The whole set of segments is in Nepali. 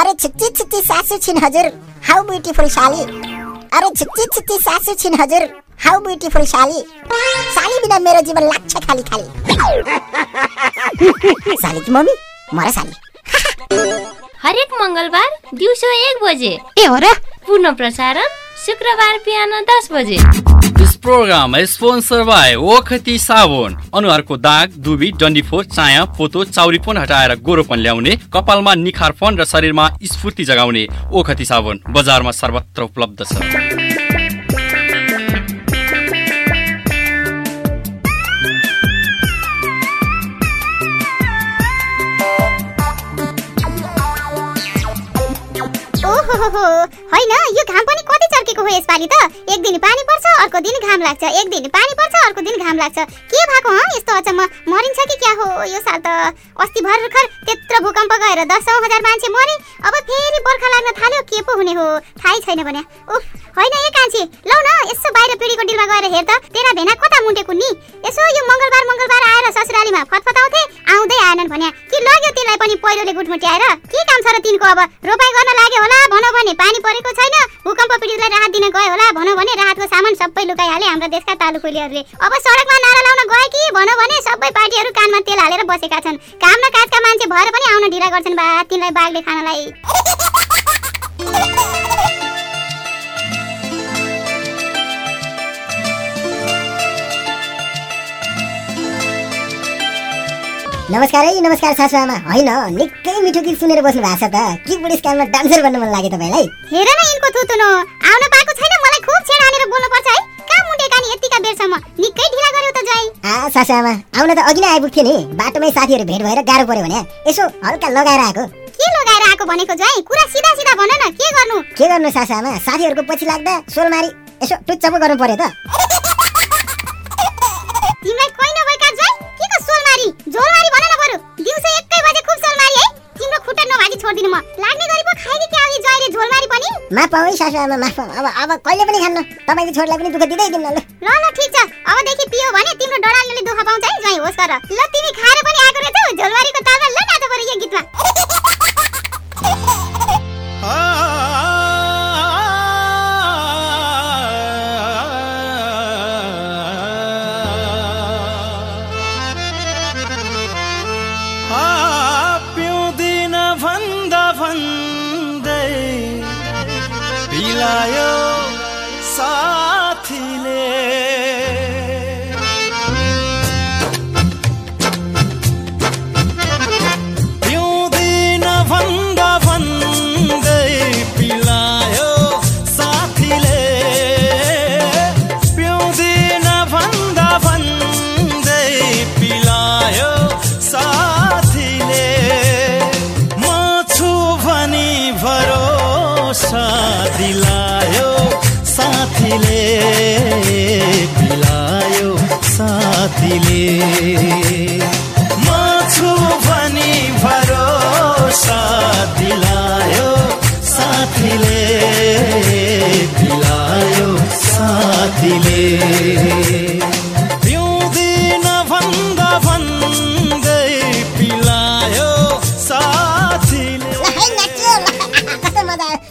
अरे छिच्ची छिच्ची सासू छिन हजुर। हाउ ब्युटिफुल साली अरे छिच्ची छिच्ची सासू छिन हजुर। हाउ ब्युटिफुल साली साली बिना मेरो जीवन लाग्छ खाली खाली। साली कि मम्मी? मर साली हरेक मङ्गलबार दिउँसो एक बजे। ए हो र? पुनः प्रसारण शुक्रबार बिहान दस बजे। Is sponsored by ओखती साबुन अनुहारको दाग दुबी डन्डीफोर चाया पोतो चाउरीपन हटाएर गोरोपन ल्याउने कपालमा निखारपन र शरीरमा स्फूर्ति जगाउने ओखती साबुन बजारमा सर्वत्र उपलब्ध छ हो यसपालि त? एक दिन पानी पर्छ अर्को दिन घाम लाग्छ। एक दिन पानी पर्छ अर्को दिन घाम लाग्छ। के भएको हँ? यस्तो अचम्म। मरिन्छ कि क्या हो? यो साल त अस्ति भर्खर त्यत्रो भूकम्प गएर दसौँ हजार मान्छे मरे। अब फेरि बर्खा लाग्न थाल्यो। के पो हुने हो? थाहै छैन भने। उफ होइन ए कान्छी लौ न यसो बाहिर पिँढीको डिलमा गएर हेर त। तेरा भेना कता मुन्टेको नि? यसो यो मङ्गलबार मङ्गलबार आएर ससुरालीमा फतफताउँथे आउँदै आएनन् भने। त्यसलाई पनि पहिरोले गुटमुट्याएर के काम छ र तिनको अब? रोपाइ गर्न लाग्यो होला भनौँ भने पानी परेको छैन। भूकम्प पीडितलाई राहत दिन गयो होला भनौँ भने राहतको सामान सबै लुकाइहाले हाम्रा देशका तालुकुलीहरूले। अब सडकमा नारा लाउन गए कि? भनौँ भने सबै पार्टीहरू कानमा तेल हालेर बसेका छन्। काम न काजका मान्छे भएर पनि आउन ढिला गर्छन् बा तिनलाई बाघले खानलाई। नमस्कार है नमस्कार सासु आमा। होइन निकै मिठो गीत सुनेर बस्नु भएको छ त। के बुढेसकालमा डान्सर बन्नु मन लाग्यो तपाईँलाई। हेर न यिनको थुतुनो। आउन पाएको छैन मलाई खुब छेड हानेर बोल्नु पर्छ है। कहाँ मुन्टे कानी यतिका बेरसम्म? निकै ढिला गर्यो त ज्वाइँ आ सासु आमा आउन त अघि नै आइपुग्थ्यो नि। बाटोमै साथीहरू भेट भएर गाह्रो पर्यो भने यसो हल्का लगाएर आएको। के लगाएर आएको भनेको ज्वाइँ कुरा सिधा सिधा भन न के गर्नु? के गर्नु सासु आमा? साथीहरूको पछि लाग्दा सोलमारी यसो टुच्चा पो गर्नु पर्यो त। छोड्दिनु म। लाग्ने गरी पो खाइदि क्या अघि ज्वाइँले झोलमारी पनि। माफ है सासु आमा माफ पाऊ अब अब कहिले पनि खान्न। तपाईँको छोरीलाई पनि दुःख दिँदै दिन्न ल। ल ल ठिक छ। अबदेखि पियो भने तिम्रो डडाल्नेले दुःख पाउँछ है ज्वाइँ होस् गर ल पिलायो साथीले पिलायो साथीले। म छु भनी भरोसा दिलायो साथीले पिलायो साथीले। पिउँदिन भन्दा भन्दै पिलायो साथीले।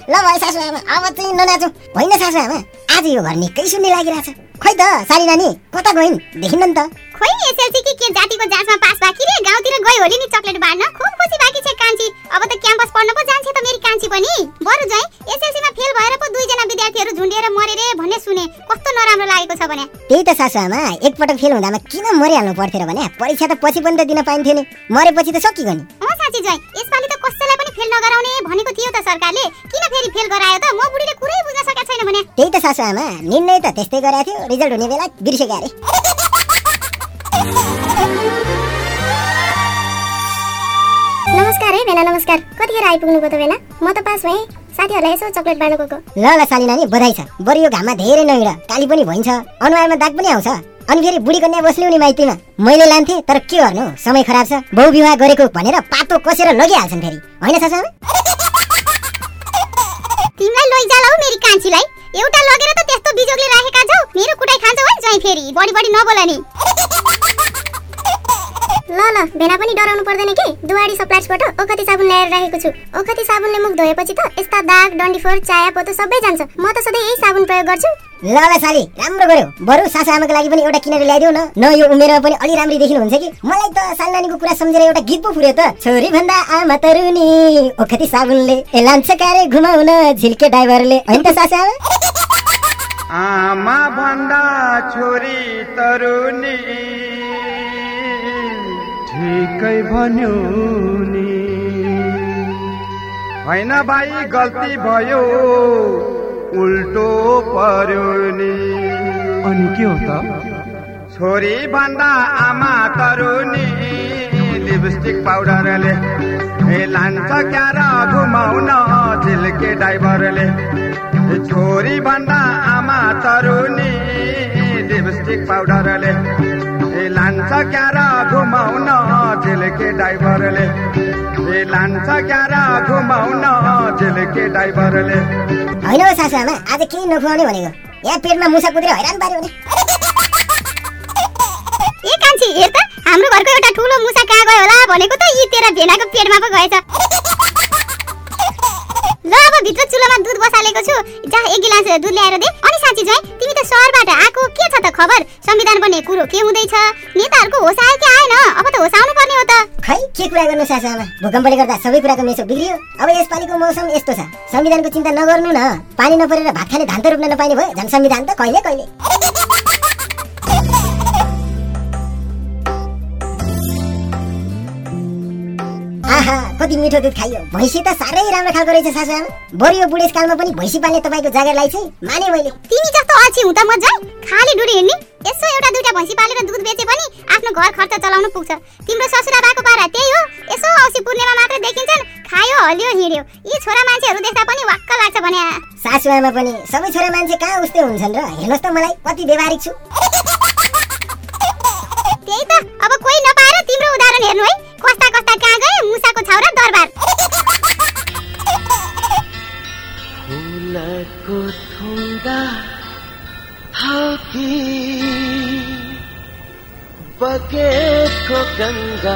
ल। भयो सासु आमा अब चाहिँ ननाचौँ। होइन सासु आमा आज यो घर निकै सुन्ने लागिरहेछ। खोइ त सारी नानी कता गइन्? देखिन्न नि त। खोइ एसएलसी कि के जातिको जाँचमा पास बाँकी रे? गाउँतिर गयो होली नि चक्लेट बाँड्न खुब खुसी बाँकी छ कान्छी। अब त क्याम्पस पढ्न पो जान्छ त मेरी कान्छी पनि। बरु चाहिँ एसएलसीमा फेल भएर पो दुईजना विद्यार्थीहरू झुन्डिएर मरे रे भन्ने सुने। कस्तो नराम्रो लागेको छ भने। त्यही त सासु आमा एकपटक फेल हुँदामा किन मरिहाल्नु पर्थ्यो र भने? परीक्षा त पछि पनि त दिन पाइन्थ्यो नि। मरेपछि त सकिगयो नि। साँच्ची ज्वाइँ यसपालि त कसैलाई पनि फेल नगराउने भनेको थियो त सरकारले। किन फेरि फेल गरायो त? म बुढीले कुरै बुझ्न सकेको छैन भने। त्यही त सासु आमा निर्णय त त्यस्तै गरेको थियो रिजल्ट हुने बेला बिर्सेको अरे। नमस्कार है भेना नमस्कार। कतिखेर आइपुग्नुको त बेला म त पास भएँ। साथीहरूलाई यसो चक्लेट बाँड्नु गएको। ल ल साली नानी बधाई छ। बरु यो घाममा धेरै नहिँड काली पनि भइन्छ। अनुहारमा दाग पनि आउँछ। अनि फेरि बुढी कन्या बस्ने नि माइतीमा। मैले लान्थे तर के गर्नु? समय खराब छ। बहु विवाह गरेको भनेर पातो कसेर लगिहाल्छन् फेरि। होइन मेरी कान्छीलाई। एउटा लगेर त त्यस्तो बिजोगले राखेका छौ। मेरो कुटाइ खान्छौ है ज्वाइँ फेरि। बढी बढी नबोला नि ल भेना पनि डराउनु पर्दैन कि? दुवाडी सप्लाइसबाट ओखती साबुन ल्याएर राखेको छु। ओखती साबुनले मुख धोएपछि त यस्ता दाग डन्डीफोर चाया पोतो सबै जान्छ। म त सधैँ यही साबुन प्रयोग गर्छु। ल ल साली राम्रो गर्यो। बरु सासु आमाको लागि पनि एउटा किनेर ल्याइदेऊ न। न यो उमेरमा पनि अलि राम्ररी देखिनुहुन्छ कि? मलाई त साल नानीको कुरा सम्झेर एउटा गीत पो फुर्यो त। छोरी भन्दा आमा तरुनी ओखती साबुनले। ए लान्छ कारे घुमाउन झिल्के ड्राइभरले। होइन त सासु आमा? आमा भन्दा छोरी तरुनी। ठिकै भन्यो नि। होइन भाइ गल्ती भयो उल्टो पर्यो नि। अनि के हो त? छोरी भन्दा आमा तरुनी लिपस्टिक पाउडरले ए लान्छ क्या र घुमाउन झिल्के ड्राइभरले। छोरी भन्दा आमा तरुनी लिपस्टिक पाउडरले लान्छ क्या र घुमाउन झिल्के ड्राइभरले। ए लान्छ क्या र घुमाउन झिल्के ड्राइभरले। होइन हो सासु आमा आज केही नखुवाउने भनेको। यहाँ पेटमा मुसा कुदेर हैरान पार्यो भने। ए कान्छी हेर त हाम्रो घरको एउटा ठुलो मुसा कहाँ गयो होला भनेको त यी तेरा भेनाको पेटमा पो गएछ। ल अब भित्र चुलोमा दुध बसालेको छु। जा एक गिलास दुध ल्याएर दे। अनि साँच्ची चाहिँ तिमी त सहरबाट आएको के छ त खबर? संविधान बन्ने कुरो के हुँदैछ? नेताहरूको होस आयो कि आएन? अब त होस आउनु पर्ने हो त। खै के कुरा गर्नु सासु आमा भूकम्पले गर्दा सबै कुराको मेसो बिग्रियो। अब यसपालिको मौसम यस्तो छ। संविधानको चिन्ता नगर्नु न। पानी नपरेर भात खाने धान त रोप्न नपाइने भयो। झन् संविधान त कहिले कहिले? कति मिठो दुध खाइयो? भैँसी त साह्रै राम्रो खालको रहेछ सासु आमा। बरु यो बुढेसकालमा पनि भैँसी पाल्ने तपाईँको जागरलाई चाहिँ माने मैले। तिमी जस्तो अल्छी हुँ त मजा खाली डुडी हिँड्ने। यसो एउटा दुइटा भैँसी पालेर दुध बेचे पनि आफ्नो घर खर्च चलाउनु पुग्छ। तिम्रो ससुरा भएको पारा त्यही हो। यसो औसी पूर्णिमा मात्र देखिन्छन् खायो हल्यो हिँड्यो। यी छोरा मान्छेहरू देख्दा पनि वाक्क लाग्छ भने। सासु आमा पनि सबै छोरा मान्छे कहाँ उस्तै हुन्छन् र? हेर्नुहोस् त मलाई कति व्यवहारिक छु। त्यही त अब कोही नपाएर तिम्रो उदाहरण हेर्नु है। कस्ता बगेको गङ्गा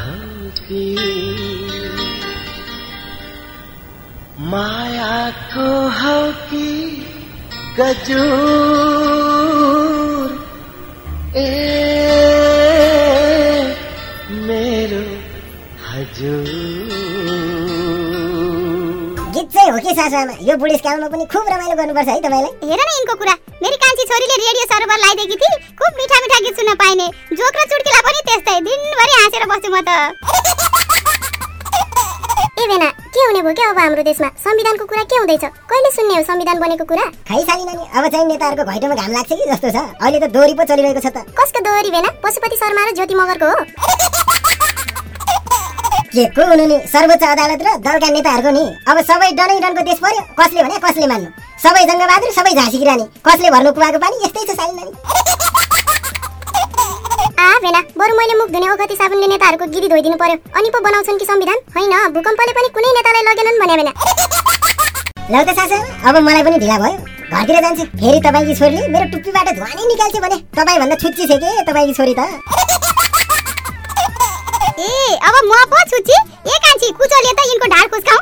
हौ कि मायाको हौ कि गजुर। ए मेरो हजुर। गीत चाहिँ हो कि सासु आमा यो बुढेसकालमा पनि खुब रमाइलो गर्नुपर्छ है तपाईँलाई। हेर न यिनको कुरा। मेरी कान्छी छोरीले रेडियो सरोवर लगाइदिएकी थिए खुब मिठा मिठा गीत सुन्न पाइने। जोक र चुड्कीलाई पनि त्यस्तै। दिनभरि हाँसेर बस्छु म त। ए बेना के हुने भयो क्या अब हाम्रो देशमा? संविधानको कुरा के हुँदैछ? कहिले सुन्ने हो संविधान बनेको कुरा? खै साली नानी अब चाहिँ नेताहरूको घैटोमा घाम लाग्छ कि जस्तो छ। अहिले त दोहोरी पो चलिरहेको छ त। कसको दोहोरी बेना पशुपति शर्मा र ज्योति मगरको हो। के को हुनु नि? सर्वोच्च अदालत र दलका नेताहरूको नि? अब सबै डनै डनको देश पर्यो कसले भने कसले मान्नु? सबै जङ्गबहादुर सबै झाँसी रानी कसले भर्नु कुवाको पानी? यस्तै छ साली नानी। आ बरु मैले मुख धुने ओखती साबुनले नेताहरूको गिरी धोइदिनु पर्यो। अनि पो बनाउँछन् कि संविधान? होइन भूकम्पले पनि कुनै नेतालाई लगेनन् भने। बेना लौ त सासु अब मलाई पनि ढिला भयो। घरतिर जान्छु फेरि तपाईँकी छोरीले मेरो टुप्पीबाट धुवा नै निकाल्छ भने। तपाईँभन्दा छुच्ची छ के तपाईँकी छोरी त? ए अब म पो छुची ए कान्छी कुचोले त यिनको ढाड खुस्काऊ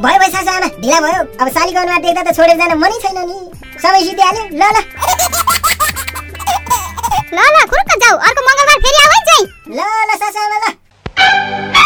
भयो भयो सासु आमा ढिला भयो। अब सालीको अनुहार देख्दा त छोडेर जान मनै छैन नि। सबै सिद्धिहाल्यो। ल ल। ल ल खुरुक्क जाऊ। अर्को मङ्गलबार फेरि आऊ है चाहिँ। ल ल सासु आमा ल।